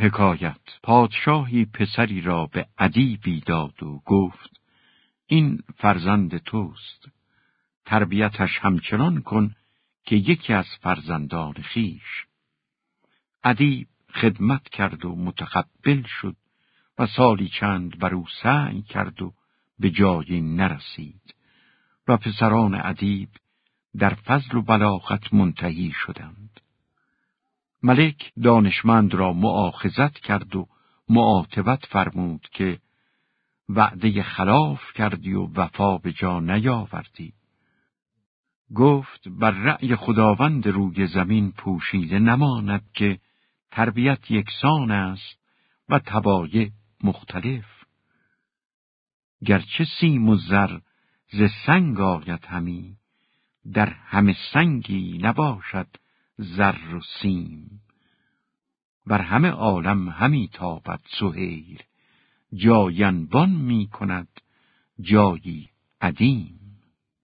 حکایت. پادشاهی پسری را به ادیبی داد و گفت این فرزند توست. تربیتش همچنان کن که یکی از فرزندان خیش. ادیب خدمت کرد و متقبل شد و سالی چند بر او سعی کرد و به جایی نرسید و پسران ادیب در فضل و بلاغت منتهی شدند. ملک دانشمند را معاخذت کرد و معاتبت فرمود که وعده خلاف کردی و وفا به جا نیاوردی. گفت بر رأی خداوند روی زمین پوشیده نماند که تربیت یکسان است و تبایع مختلف. گرچه سیم و زر ز سنگ آید همی در همه سنگی نباشد زر و سیم. بر همه عالم همی تابد سهیل. جاینبان می کند جایی عدیم.